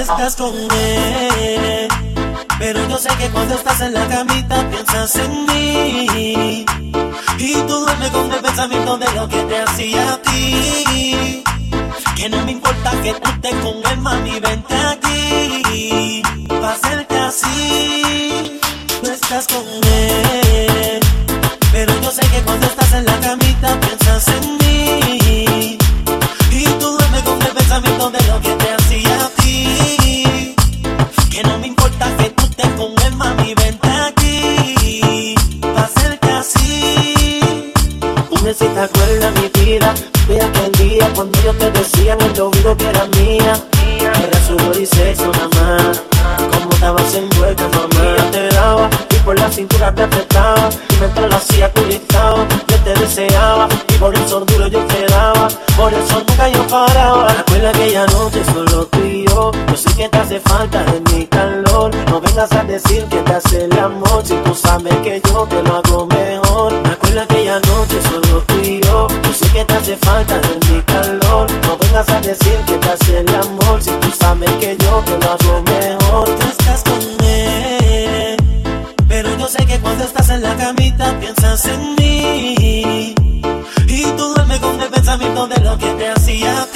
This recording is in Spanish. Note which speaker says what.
Speaker 1: estás con él. Pero yo sé que cuando estás en la camita piensas en mí. Y tú duermes con el pensamiento de lo que te hacía a ti. Que no me importa que tú estés con él, mami, vente aquí. Pa' hacerte así, tú estás con él. Que no me importa que tú estés con él, mami, vente aquí. Pa' hacerte así.
Speaker 2: Dime si te acuerdas mi vida aquel día cuando yo te decía en el oído que era mía. Era sudor y sexo nada más. Como estabas envuelta, mamá. Te daba y por la cintura te apretaba. Y mientras lo hacía tú gritabas, yo te deseaba. Y por eso duro yo te daba. Por eso nunca yo paraba. Recuerda aquella noche solo tú yo. Sé que te hace falta de mi calor. No vengas a decir que te hace el amor. Si tú sabes que yo te lo hago mejor. Me acuerdo aquella noche solo tú. Yo sé que te hace falta de mi calor. No vengas a decir que te hace el amor. Si tú sabes que yo te lo hago mejor.
Speaker 1: Tú estás con él. Pero yo sé que cuando estás en la camita piensas en mí. Y tú duermes con el pensamiento de lo que te hacía